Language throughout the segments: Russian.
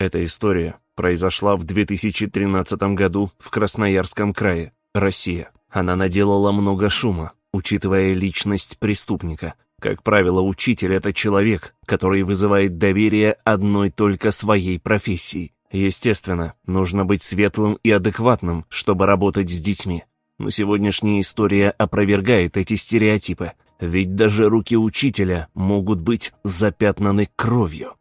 Эта история произошла в 2013 году в Красноярском крае, Россия. Она наделала много шума, учитывая личность преступника. Как правило, учитель — это человек, который вызывает доверие одной только своей профессии. Естественно, нужно быть светлым и адекватным, чтобы работать с детьми. Но сегодняшняя история опровергает эти стереотипы, ведь даже руки учителя могут быть запятнаны кровью.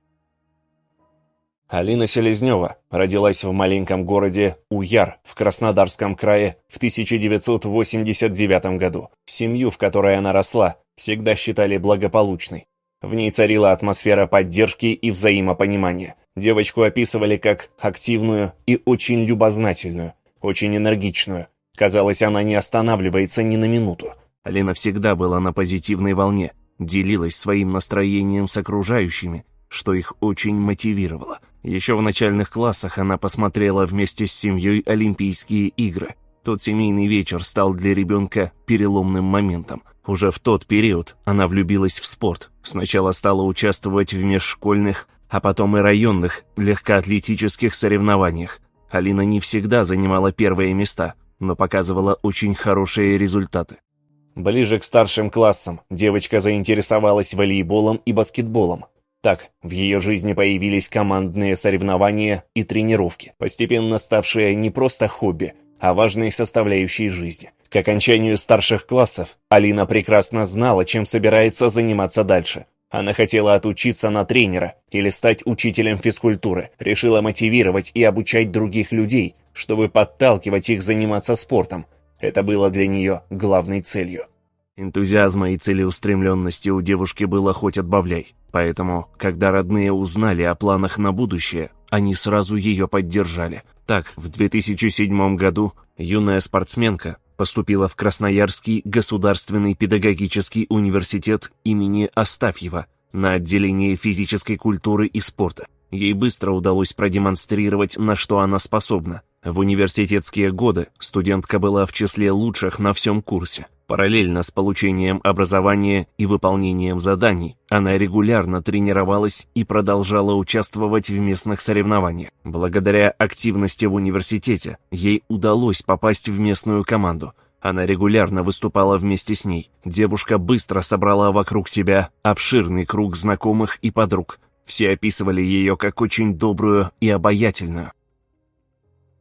Алина Селезнева родилась в маленьком городе Уяр в Краснодарском крае в 1989 году. Семью, в которой она росла, всегда считали благополучной. В ней царила атмосфера поддержки и взаимопонимания. Девочку описывали как активную и очень любознательную, очень энергичную. Казалось, она не останавливается ни на минуту. Алина всегда была на позитивной волне, делилась своим настроением с окружающими, что их очень мотивировало. Еще в начальных классах она посмотрела вместе с семьей Олимпийские игры. Тот семейный вечер стал для ребенка переломным моментом. Уже в тот период она влюбилась в спорт. Сначала стала участвовать в межшкольных, а потом и районных легкоатлетических соревнованиях. Алина не всегда занимала первые места, но показывала очень хорошие результаты. Ближе к старшим классам девочка заинтересовалась волейболом и баскетболом. Так, в ее жизни появились командные соревнования и тренировки, постепенно ставшие не просто хобби, а важной составляющей жизни. К окончанию старших классов Алина прекрасно знала, чем собирается заниматься дальше. Она хотела отучиться на тренера или стать учителем физкультуры, решила мотивировать и обучать других людей, чтобы подталкивать их заниматься спортом. Это было для нее главной целью. Энтузиазма и целеустремленности у девушки было хоть отбавляй. Поэтому, когда родные узнали о планах на будущее, они сразу ее поддержали. Так, в 2007 году юная спортсменка поступила в Красноярский государственный педагогический университет имени Астафьева на отделение физической культуры и спорта. Ей быстро удалось продемонстрировать, на что она способна. В университетские годы студентка была в числе лучших на всем курсе. Параллельно с получением образования и выполнением заданий, она регулярно тренировалась и продолжала участвовать в местных соревнованиях. Благодаря активности в университете ей удалось попасть в местную команду. Она регулярно выступала вместе с ней. Девушка быстро собрала вокруг себя обширный круг знакомых и подруг. Все описывали ее как очень добрую и обаятельную.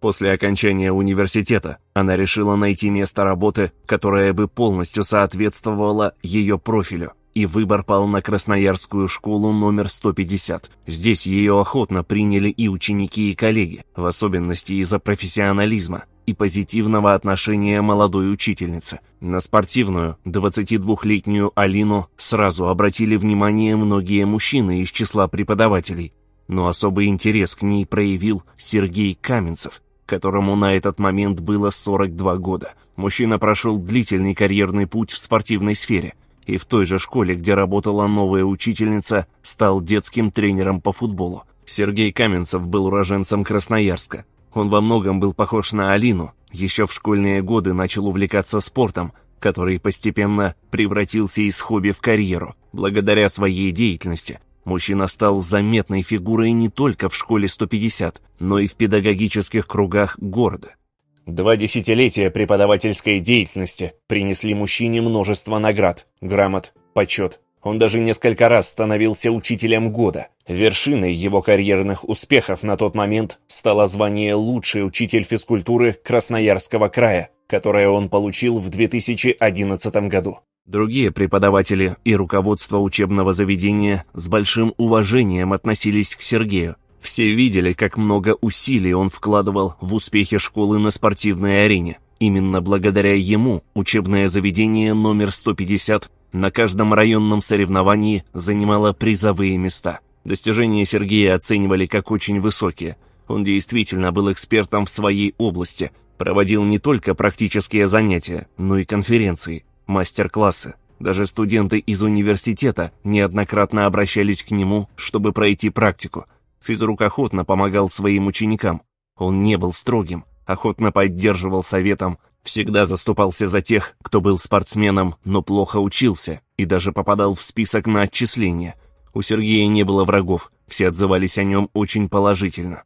После окончания университета она решила найти место работы, которое бы полностью соответствовало ее профилю, и выбор пал на Красноярскую школу номер 150. Здесь ее охотно приняли и ученики, и коллеги, в особенности из-за профессионализма и позитивного отношения молодой учительницы. На спортивную, 22-летнюю Алину сразу обратили внимание многие мужчины из числа преподавателей, но особый интерес к ней проявил Сергей Каменцев, которому на этот момент было 42 года. Мужчина прошел длительный карьерный путь в спортивной сфере и в той же школе, где работала новая учительница, стал детским тренером по футболу. Сергей Каменцев был уроженцем Красноярска. Он во многом был похож на Алину, еще в школьные годы начал увлекаться спортом, который постепенно превратился из хобби в карьеру. Благодаря своей деятельности Мужчина стал заметной фигурой не только в школе 150, но и в педагогических кругах города. Два десятилетия преподавательской деятельности принесли мужчине множество наград, грамот, почет. Он даже несколько раз становился учителем года. Вершиной его карьерных успехов на тот момент стало звание «Лучший учитель физкультуры Красноярского края», которое он получил в 2011 году. Другие преподаватели и руководство учебного заведения с большим уважением относились к Сергею. Все видели, как много усилий он вкладывал в успехи школы на спортивной арене. Именно благодаря ему учебное заведение номер 150 на каждом районном соревновании занимало призовые места. Достижения Сергея оценивали как очень высокие. Он действительно был экспертом в своей области, проводил не только практические занятия, но и конференции мастер-классы. Даже студенты из университета неоднократно обращались к нему, чтобы пройти практику. Физрук охотно помогал своим ученикам. Он не был строгим, охотно поддерживал советом, всегда заступался за тех, кто был спортсменом, но плохо учился и даже попадал в список на отчисление. У Сергея не было врагов, все отзывались о нем очень положительно.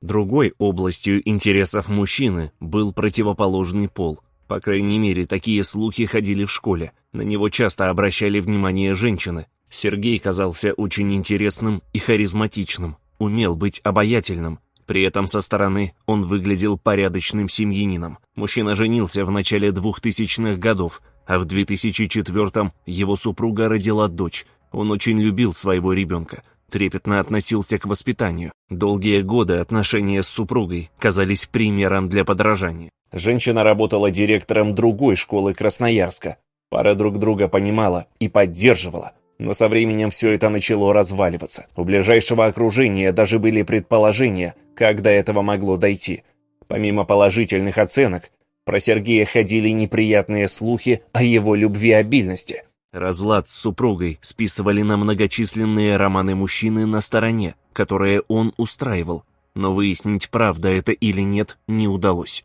Другой областью интересов мужчины был противоположный пол. По крайней мере, такие слухи ходили в школе. На него часто обращали внимание женщины. Сергей казался очень интересным и харизматичным, умел быть обаятельным. При этом со стороны он выглядел порядочным семьянином. Мужчина женился в начале 2000-х годов, а в 2004-м его супруга родила дочь. Он очень любил своего ребенка трепетно относился к воспитанию. Долгие годы отношения с супругой казались примером для подражания. Женщина работала директором другой школы Красноярска. Пара друг друга понимала и поддерживала. Но со временем все это начало разваливаться. У ближайшего окружения даже были предположения, как до этого могло дойти. Помимо положительных оценок, про Сергея ходили неприятные слухи о его любвеобильности. Разлад с супругой списывали на многочисленные романы мужчины на стороне, которые он устраивал, но выяснить, правда это или нет, не удалось.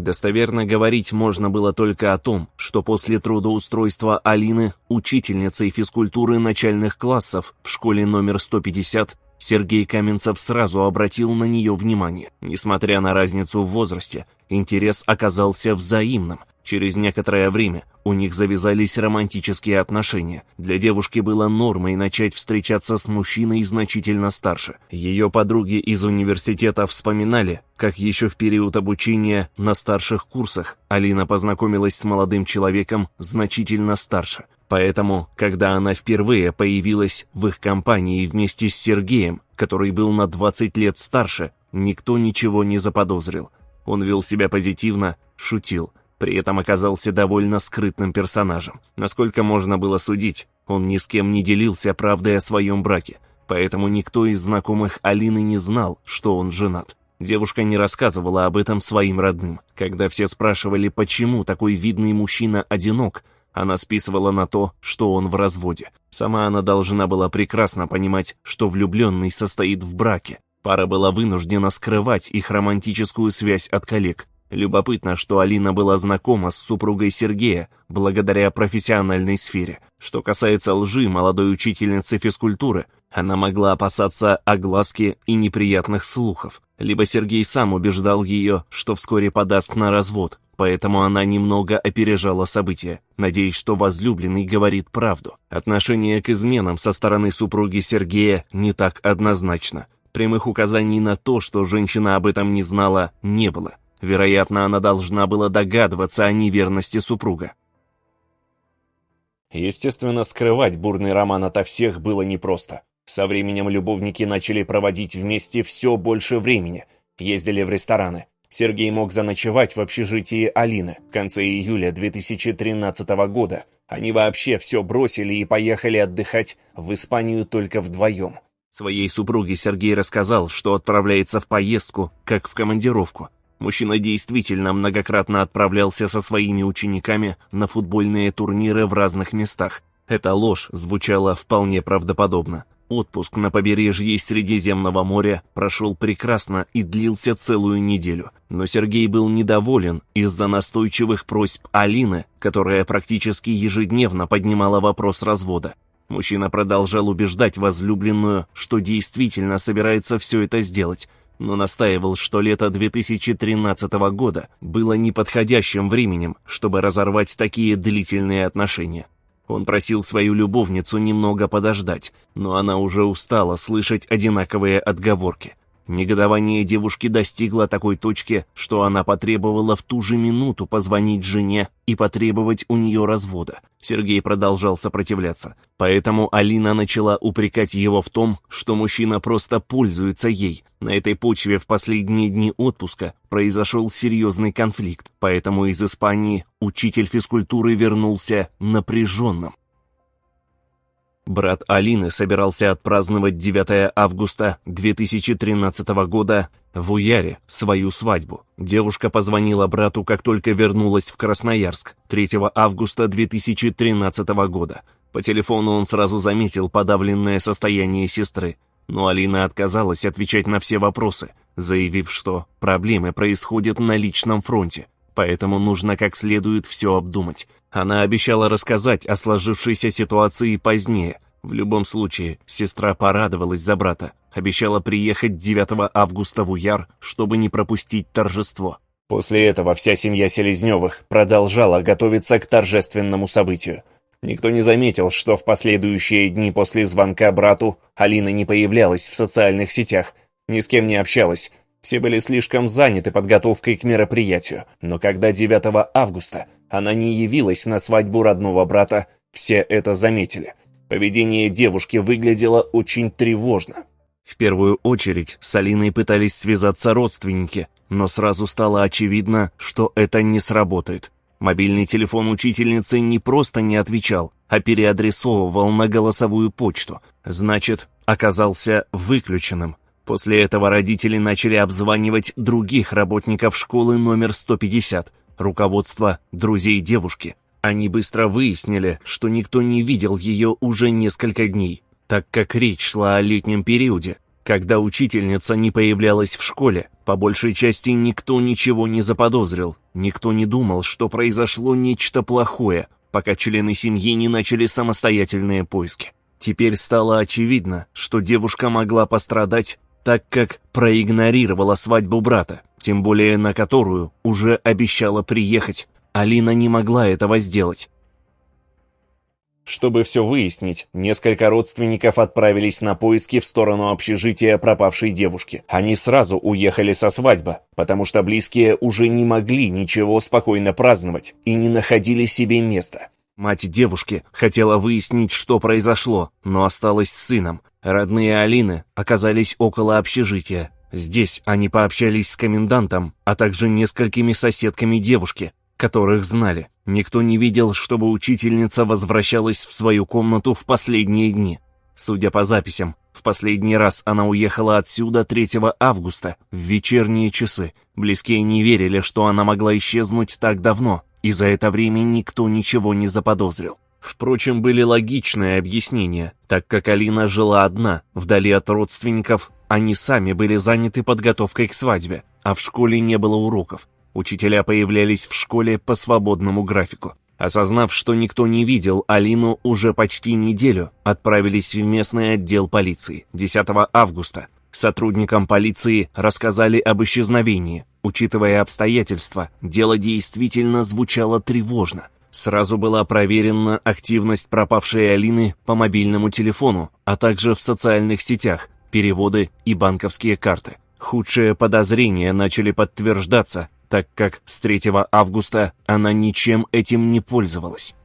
Достоверно говорить можно было только о том, что после трудоустройства Алины, учительницей физкультуры начальных классов в школе номер 150, Сергей Каменцев сразу обратил на нее внимание. Несмотря на разницу в возрасте, интерес оказался взаимным. Через некоторое время у них завязались романтические отношения. Для девушки было нормой начать встречаться с мужчиной значительно старше. Ее подруги из университета вспоминали, как еще в период обучения на старших курсах Алина познакомилась с молодым человеком значительно старше. Поэтому, когда она впервые появилась в их компании вместе с Сергеем, который был на 20 лет старше, никто ничего не заподозрил. Он вел себя позитивно, шутил, при этом оказался довольно скрытным персонажем. Насколько можно было судить, он ни с кем не делился правдой о своем браке, поэтому никто из знакомых Алины не знал, что он женат. Девушка не рассказывала об этом своим родным. Когда все спрашивали, почему такой видный мужчина одинок, она списывала на то, что он в разводе. Сама она должна была прекрасно понимать, что влюбленный состоит в браке. Пара была вынуждена скрывать их романтическую связь от коллег. Любопытно, что Алина была знакома с супругой Сергея благодаря профессиональной сфере. Что касается лжи молодой учительницы физкультуры, она могла опасаться огласки и неприятных слухов. Либо Сергей сам убеждал ее, что вскоре подаст на развод, поэтому она немного опережала события, надеясь, что возлюбленный говорит правду. Отношение к изменам со стороны супруги Сергея не так однозначно. Прямых указаний на то, что женщина об этом не знала, не было. Вероятно, она должна была догадываться о неверности супруга. Естественно, скрывать бурный роман ото всех было непросто. Со временем любовники начали проводить вместе все больше времени, ездили в рестораны, Сергей мог заночевать в общежитии Алины. В конце июля 2013 года они вообще все бросили и поехали отдыхать в Испанию только вдвоем. Своей супруге Сергей рассказал, что отправляется в поездку, как в командировку. Мужчина действительно многократно отправлялся со своими учениками на футбольные турниры в разных местах. Эта ложь звучала вполне правдоподобно. Отпуск на побережье Средиземного моря прошел прекрасно и длился целую неделю. Но Сергей был недоволен из-за настойчивых просьб Алины, которая практически ежедневно поднимала вопрос развода. Мужчина продолжал убеждать возлюбленную, что действительно собирается все это сделать, но настаивал, что лето 2013 года было неподходящим временем, чтобы разорвать такие длительные отношения. Он просил свою любовницу немного подождать, но она уже устала слышать одинаковые отговорки. Негодование девушки достигло такой точки, что она потребовала в ту же минуту позвонить жене и потребовать у нее развода. Сергей продолжал сопротивляться, поэтому Алина начала упрекать его в том, что мужчина просто пользуется ей. На этой почве в последние дни отпуска произошел серьезный конфликт, поэтому из Испании учитель физкультуры вернулся напряженным. Брат Алины собирался отпраздновать 9 августа 2013 года в Уяре свою свадьбу. Девушка позвонила брату, как только вернулась в Красноярск 3 августа 2013 года. По телефону он сразу заметил подавленное состояние сестры, но Алина отказалась отвечать на все вопросы, заявив, что проблемы происходят на личном фронте. Поэтому нужно как следует все обдумать. Она обещала рассказать о сложившейся ситуации позднее. В любом случае, сестра порадовалась за брата, обещала приехать 9 августа в Уяр, чтобы не пропустить торжество. После этого вся семья Селезневых продолжала готовиться к торжественному событию. Никто не заметил, что в последующие дни после звонка брату Алина не появлялась в социальных сетях, ни с кем не общалась. Все были слишком заняты подготовкой к мероприятию. Но когда 9 августа она не явилась на свадьбу родного брата, все это заметили. Поведение девушки выглядело очень тревожно. В первую очередь с Алиной пытались связаться родственники, но сразу стало очевидно, что это не сработает. Мобильный телефон учительницы не просто не отвечал, а переадресовывал на голосовую почту. Значит, оказался выключенным. После этого родители начали обзванивать других работников школы номер 150, руководство друзей девушки. Они быстро выяснили, что никто не видел ее уже несколько дней, так как речь шла о летнем периоде, когда учительница не появлялась в школе, по большей части никто ничего не заподозрил, никто не думал, что произошло нечто плохое, пока члены семьи не начали самостоятельные поиски. Теперь стало очевидно, что девушка могла пострадать, так как проигнорировала свадьбу брата, тем более на которую уже обещала приехать. Алина не могла этого сделать. Чтобы все выяснить, несколько родственников отправились на поиски в сторону общежития пропавшей девушки. Они сразу уехали со свадьбы, потому что близкие уже не могли ничего спокойно праздновать и не находили себе места. Мать девушки хотела выяснить, что произошло, но осталась с сыном. Родные Алины оказались около общежития. Здесь они пообщались с комендантом, а также несколькими соседками девушки, которых знали. Никто не видел, чтобы учительница возвращалась в свою комнату в последние дни. Судя по записям, в последний раз она уехала отсюда 3 августа, в вечерние часы. Близкие не верили, что она могла исчезнуть так давно, и за это время никто ничего не заподозрил. Впрочем, были логичные объяснения, так как Алина жила одна, вдали от родственников, они сами были заняты подготовкой к свадьбе, а в школе не было уроков. Учителя появлялись в школе по свободному графику. Осознав, что никто не видел Алину уже почти неделю, отправились в местный отдел полиции 10 августа. Сотрудникам полиции рассказали об исчезновении. Учитывая обстоятельства, дело действительно звучало тревожно. Сразу была проверена активность пропавшей Алины по мобильному телефону, а также в социальных сетях, переводы и банковские карты. Худшие подозрения начали подтверждаться, так как с 3 августа она ничем этим не пользовалась.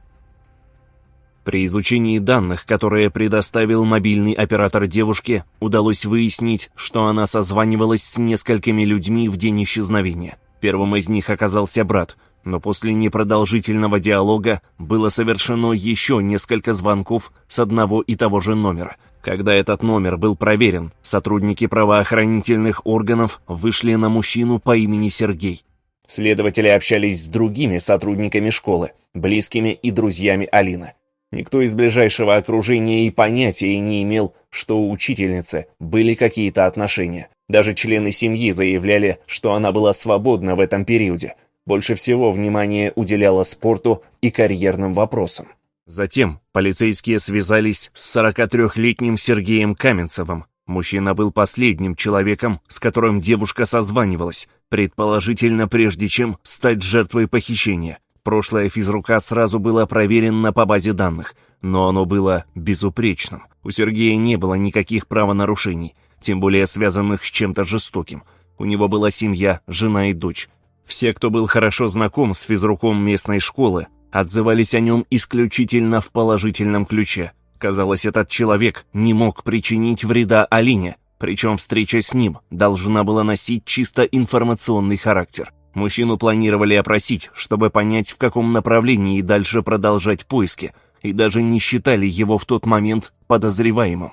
При изучении данных, которые предоставил мобильный оператор девушки, удалось выяснить, что она созванивалась с несколькими людьми в день исчезновения. Первым из них оказался брат, но после непродолжительного диалога было совершено еще несколько звонков с одного и того же номера. Когда этот номер был проверен, сотрудники правоохранительных органов вышли на мужчину по имени Сергей. Следователи общались с другими сотрудниками школы, близкими и друзьями Алины. Никто из ближайшего окружения и понятия не имел, что у учительницы были какие-то отношения. Даже члены семьи заявляли, что она была свободна в этом периоде. Больше всего внимания уделяла спорту и карьерным вопросам. Затем полицейские связались с 43-летним Сергеем Каменцевым. Мужчина был последним человеком, с которым девушка созванивалась, предположительно прежде чем стать жертвой похищения. Прошлое физрука сразу было проверено по базе данных, но оно было безупречным. У Сергея не было никаких правонарушений, тем более связанных с чем-то жестоким. У него была семья, жена и дочь. Все, кто был хорошо знаком с физруком местной школы, отзывались о нем исключительно в положительном ключе. Казалось, этот человек не мог причинить вреда Алине, причем встреча с ним должна была носить чисто информационный характер. Мужчину планировали опросить, чтобы понять, в каком направлении дальше продолжать поиски, и даже не считали его в тот момент подозреваемым.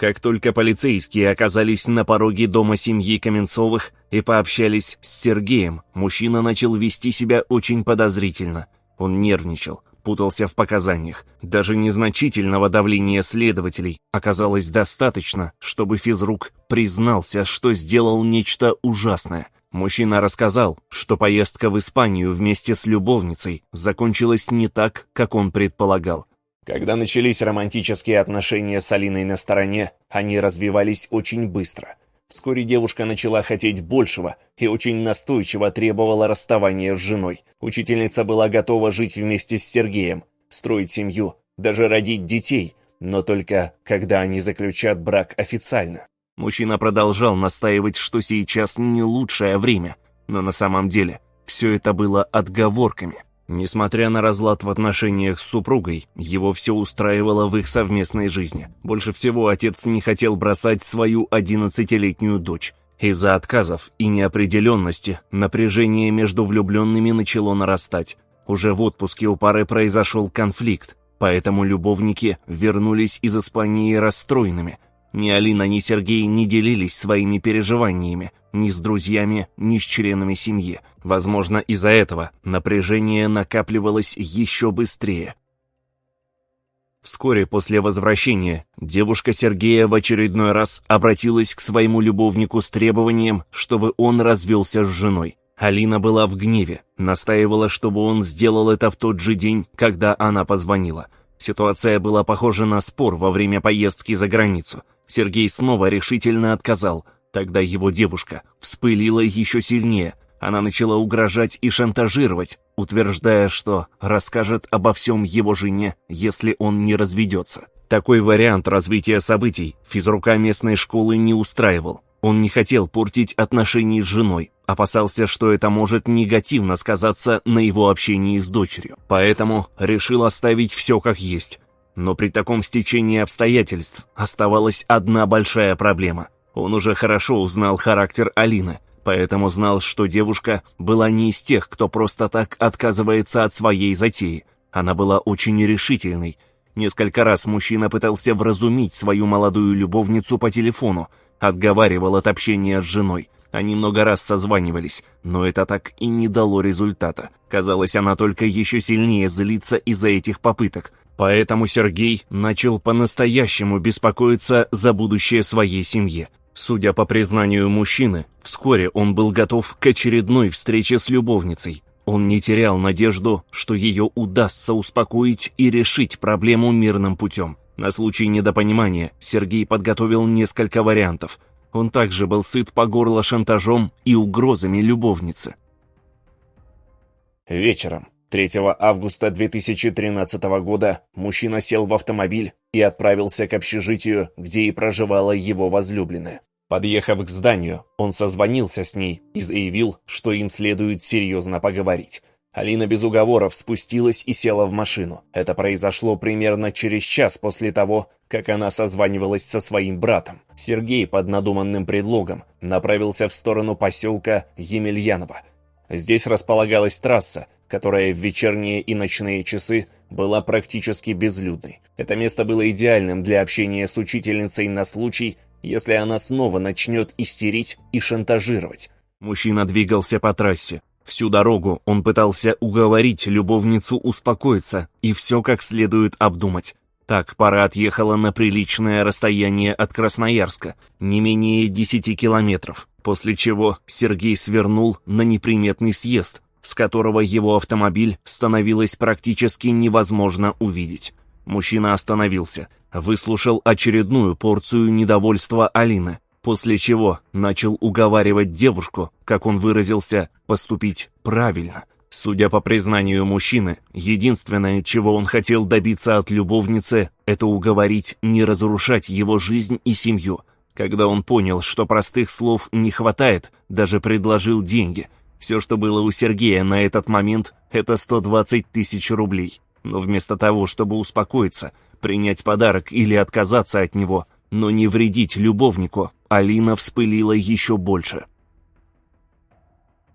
Как только полицейские оказались на пороге дома семьи Каменцовых и пообщались с Сергеем, мужчина начал вести себя очень подозрительно. Он нервничал, путался в показаниях. Даже незначительного давления следователей оказалось достаточно, чтобы физрук признался, что сделал нечто ужасное. Мужчина рассказал, что поездка в Испанию вместе с любовницей закончилась не так, как он предполагал. Когда начались романтические отношения с Алиной на стороне, они развивались очень быстро. Вскоре девушка начала хотеть большего и очень настойчиво требовала расставания с женой. Учительница была готова жить вместе с Сергеем, строить семью, даже родить детей, но только когда они заключат брак официально. Мужчина продолжал настаивать, что сейчас не лучшее время, но на самом деле все это было отговорками – Несмотря на разлад в отношениях с супругой, его все устраивало в их совместной жизни. Больше всего отец не хотел бросать свою одиннадцатилетнюю дочь. Из-за отказов и неопределенности напряжение между влюбленными начало нарастать. Уже в отпуске у пары произошел конфликт, поэтому любовники вернулись из Испании расстроенными – ни Алина, ни Сергей не делились своими переживаниями, ни с друзьями, ни с членами семьи. Возможно, из-за этого напряжение накапливалось еще быстрее. Вскоре после возвращения девушка Сергея в очередной раз обратилась к своему любовнику с требованием, чтобы он развелся с женой. Алина была в гневе, настаивала, чтобы он сделал это в тот же день, когда она позвонила. Ситуация была похожа на спор во время поездки за границу. Сергей снова решительно отказал. Тогда его девушка вспылила еще сильнее. Она начала угрожать и шантажировать, утверждая, что расскажет обо всем его жене, если он не разведется. Такой вариант развития событий физрука местной школы не устраивал. Он не хотел портить отношения с женой, опасался, что это может негативно сказаться на его общении с дочерью. Поэтому решил оставить все как есть. Но при таком стечении обстоятельств оставалась одна большая проблема. Он уже хорошо узнал характер Алины, поэтому знал, что девушка была не из тех, кто просто так отказывается от своей затеи. Она была очень решительной. Несколько раз мужчина пытался вразумить свою молодую любовницу по телефону, отговаривал от общения с женой. Они много раз созванивались, но это так и не дало результата. Казалось, она только еще сильнее злится из-за этих попыток, Поэтому Сергей начал по-настоящему беспокоиться за будущее своей семьи. Судя по признанию мужчины, вскоре он был готов к очередной встрече с любовницей. Он не терял надежду, что ее удастся успокоить и решить проблему мирным путем. На случай недопонимания Сергей подготовил несколько вариантов. Он также был сыт по горло шантажом и угрозами любовницы. Вечером 3 августа 2013 года мужчина сел в автомобиль и отправился к общежитию, где и проживала его возлюбленная. Подъехав к зданию, он созвонился с ней и заявил, что им следует серьезно поговорить. Алина без уговоров спустилась и села в машину. Это произошло примерно через час после того, как она созванивалась со своим братом. Сергей под надуманным предлогом направился в сторону поселка Емельяново. Здесь располагалась трасса, которая в вечерние и ночные часы была практически безлюдной. Это место было идеальным для общения с учительницей на случай, если она снова начнет истерить и шантажировать. Мужчина двигался по трассе. Всю дорогу он пытался уговорить любовницу успокоиться и все как следует обдумать. Так пара отъехала на приличное расстояние от Красноярска, не менее 10 километров, после чего Сергей свернул на неприметный съезд, с которого его автомобиль становилось практически невозможно увидеть. Мужчина остановился, выслушал очередную порцию недовольства Алины, после чего начал уговаривать девушку, как он выразился, поступить правильно. Судя по признанию мужчины, единственное, чего он хотел добиться от любовницы, это уговорить не разрушать его жизнь и семью. Когда он понял, что простых слов не хватает, даже предложил деньги – все, что было у Сергея на этот момент, это 120 тысяч рублей. Но вместо того, чтобы успокоиться, принять подарок или отказаться от него, но не вредить любовнику, Алина вспылила еще больше.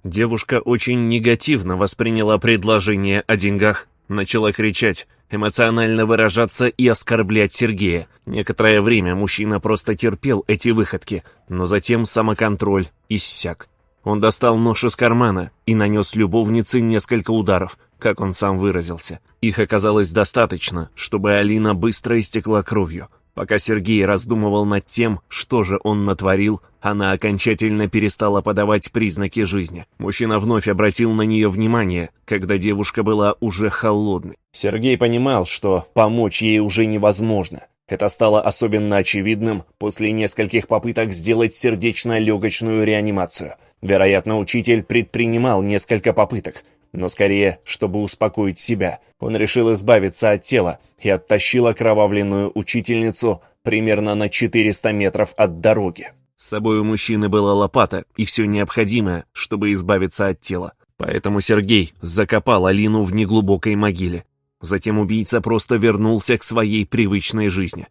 Девушка очень негативно восприняла предложение о деньгах, начала кричать, эмоционально выражаться и оскорблять Сергея. Некоторое время мужчина просто терпел эти выходки, но затем самоконтроль иссяк. Он достал нож из кармана и нанес любовнице несколько ударов, как он сам выразился. Их оказалось достаточно, чтобы Алина быстро истекла кровью. Пока Сергей раздумывал над тем, что же он натворил, она окончательно перестала подавать признаки жизни. Мужчина вновь обратил на нее внимание, когда девушка была уже холодной. Сергей понимал, что помочь ей уже невозможно. Это стало особенно очевидным после нескольких попыток сделать сердечно-легочную реанимацию. Вероятно, учитель предпринимал несколько попыток, но скорее, чтобы успокоить себя. Он решил избавиться от тела и оттащил окровавленную учительницу примерно на 400 метров от дороги. С собой у мужчины была лопата и все необходимое, чтобы избавиться от тела. Поэтому Сергей закопал Алину в неглубокой могиле. Затем убийца просто вернулся к своей привычной жизни.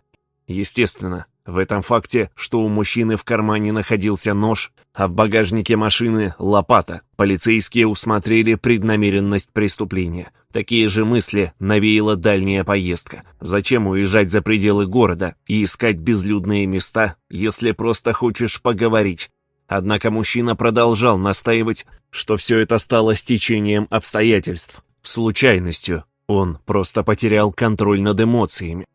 Естественно, в этом факте, что у мужчины в кармане находился нож, а в багажнике машины — лопата, полицейские усмотрели преднамеренность преступления. Такие же мысли навеяла дальняя поездка. Зачем уезжать за пределы города и искать безлюдные места, если просто хочешь поговорить? Однако мужчина продолжал настаивать, что все это стало стечением обстоятельств, случайностью. Он просто потерял контроль над эмоциями.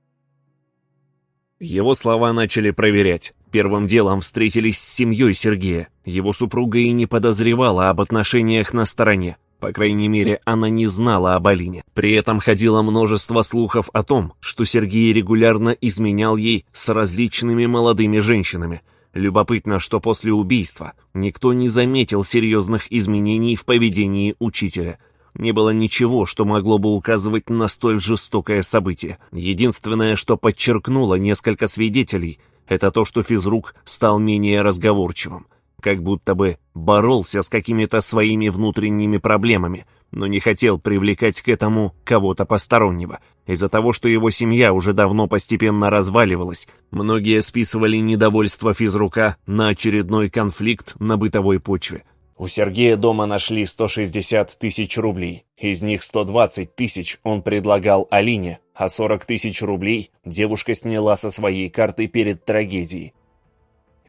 Его слова начали проверять. Первым делом встретились с семьей Сергея. Его супруга и не подозревала об отношениях на стороне. По крайней мере, она не знала об Алине. При этом ходило множество слухов о том, что Сергей регулярно изменял ей с различными молодыми женщинами. Любопытно, что после убийства никто не заметил серьезных изменений в поведении учителя – не было ничего, что могло бы указывать на столь жестокое событие. Единственное, что подчеркнуло несколько свидетелей, это то, что физрук стал менее разговорчивым, как будто бы боролся с какими-то своими внутренними проблемами, но не хотел привлекать к этому кого-то постороннего. Из-за того, что его семья уже давно постепенно разваливалась, многие списывали недовольство физрука на очередной конфликт на бытовой почве. У Сергея дома нашли 160 тысяч рублей. Из них 120 тысяч он предлагал Алине, а 40 тысяч рублей девушка сняла со своей карты перед трагедией.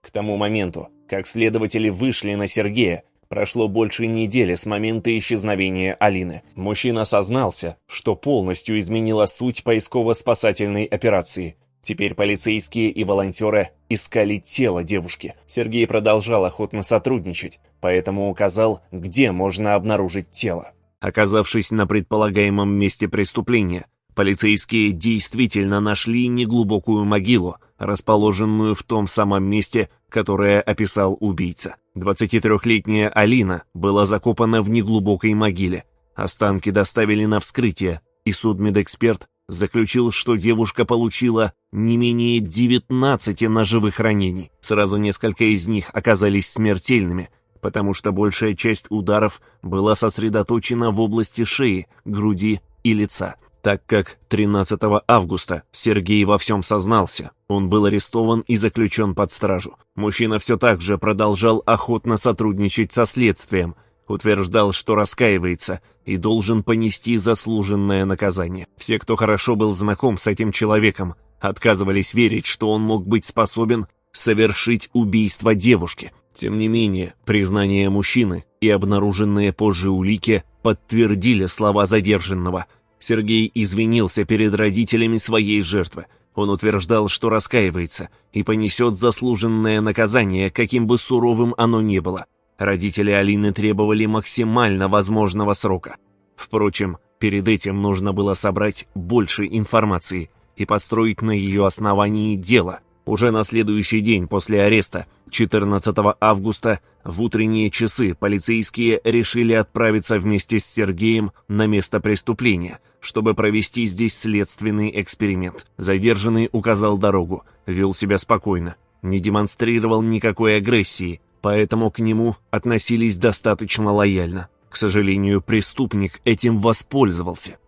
К тому моменту, как следователи вышли на Сергея, прошло больше недели с момента исчезновения Алины. Мужчина сознался, что полностью изменила суть поисково-спасательной операции – Теперь полицейские и волонтеры искали тело девушки. Сергей продолжал охотно сотрудничать, поэтому указал, где можно обнаружить тело. Оказавшись на предполагаемом месте преступления, полицейские действительно нашли неглубокую могилу, расположенную в том самом месте, которое описал убийца. 23-летняя Алина была закопана в неглубокой могиле. Останки доставили на вскрытие, и судмедэксперт заключил, что девушка получила не менее 19 ножевых ранений. Сразу несколько из них оказались смертельными, потому что большая часть ударов была сосредоточена в области шеи, груди и лица. Так как 13 августа Сергей во всем сознался, он был арестован и заключен под стражу. Мужчина все так же продолжал охотно сотрудничать со следствием – утверждал, что раскаивается и должен понести заслуженное наказание. Все, кто хорошо был знаком с этим человеком, отказывались верить, что он мог быть способен совершить убийство девушки. Тем не менее, признание мужчины и обнаруженные позже улики подтвердили слова задержанного. Сергей извинился перед родителями своей жертвы. Он утверждал, что раскаивается и понесет заслуженное наказание, каким бы суровым оно ни было. Родители Алины требовали максимально возможного срока. Впрочем, перед этим нужно было собрать больше информации и построить на ее основании дело. Уже на следующий день после ареста, 14 августа, в утренние часы полицейские решили отправиться вместе с Сергеем на место преступления, чтобы провести здесь следственный эксперимент. Задержанный указал дорогу, вел себя спокойно, не демонстрировал никакой агрессии, поэтому к нему относились достаточно лояльно. К сожалению, преступник этим воспользовался.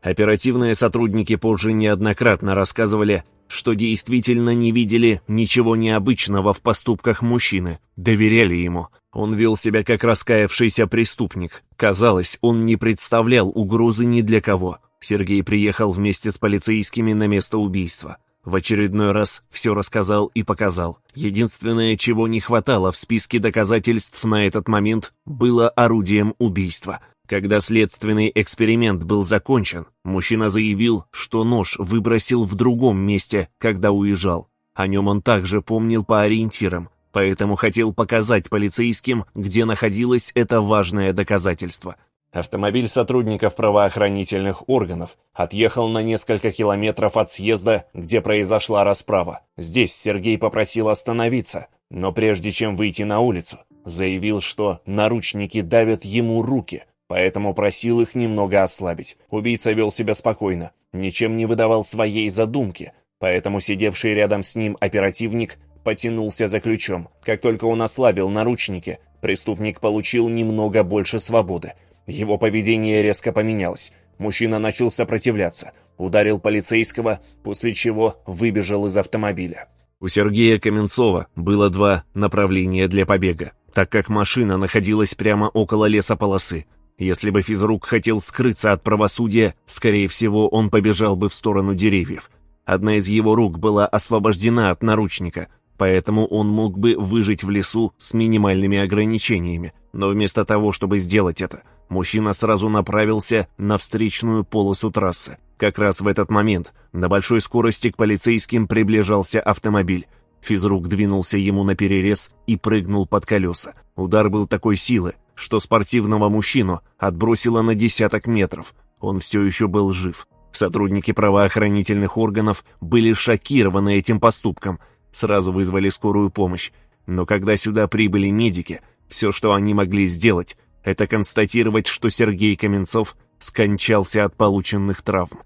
Оперативные сотрудники позже неоднократно рассказывали, что действительно не видели ничего необычного в поступках мужчины, доверяли ему. Он вел себя как раскаявшийся преступник. Казалось, он не представлял угрозы ни для кого. Сергей приехал вместе с полицейскими на место убийства. В очередной раз все рассказал и показал. Единственное, чего не хватало в списке доказательств на этот момент, было орудием убийства. Когда следственный эксперимент был закончен, мужчина заявил, что нож выбросил в другом месте, когда уезжал. О нем он также помнил по ориентирам, поэтому хотел показать полицейским, где находилось это важное доказательство. Автомобиль сотрудников правоохранительных органов отъехал на несколько километров от съезда, где произошла расправа. Здесь Сергей попросил остановиться, но прежде чем выйти на улицу, заявил, что наручники давят ему руки – поэтому просил их немного ослабить. Убийца вел себя спокойно, ничем не выдавал своей задумки, поэтому сидевший рядом с ним оперативник потянулся за ключом. Как только он ослабил наручники, преступник получил немного больше свободы. Его поведение резко поменялось. Мужчина начал сопротивляться, ударил полицейского, после чего выбежал из автомобиля. У Сергея Каменцова было два направления для побега, так как машина находилась прямо около лесополосы. Если бы физрук хотел скрыться от правосудия, скорее всего, он побежал бы в сторону деревьев. Одна из его рук была освобождена от наручника, поэтому он мог бы выжить в лесу с минимальными ограничениями. Но вместо того, чтобы сделать это, мужчина сразу направился на встречную полосу трассы. Как раз в этот момент на большой скорости к полицейским приближался автомобиль. Физрук двинулся ему на перерез и прыгнул под колеса. Удар был такой силы, что спортивного мужчину отбросило на десяток метров. Он все еще был жив. Сотрудники правоохранительных органов были шокированы этим поступком, сразу вызвали скорую помощь. Но когда сюда прибыли медики, все, что они могли сделать, это констатировать, что Сергей Каменцов скончался от полученных травм.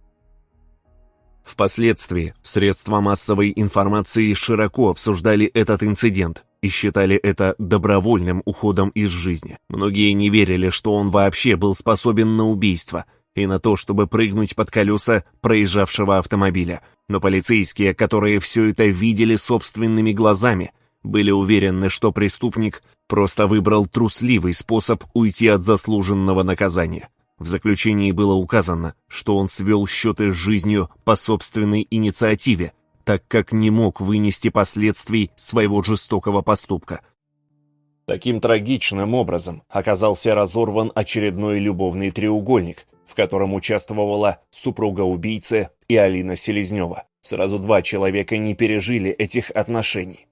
Впоследствии средства массовой информации широко обсуждали этот инцидент, и считали это добровольным уходом из жизни. Многие не верили, что он вообще был способен на убийство и на то, чтобы прыгнуть под колеса проезжавшего автомобиля. Но полицейские, которые все это видели собственными глазами, были уверены, что преступник просто выбрал трусливый способ уйти от заслуженного наказания. В заключении было указано, что он свел счеты с жизнью по собственной инициативе, так как не мог вынести последствий своего жестокого поступка. Таким трагичным образом оказался разорван очередной любовный треугольник, в котором участвовала супруга убийцы и Алина Селезнева. Сразу два человека не пережили этих отношений.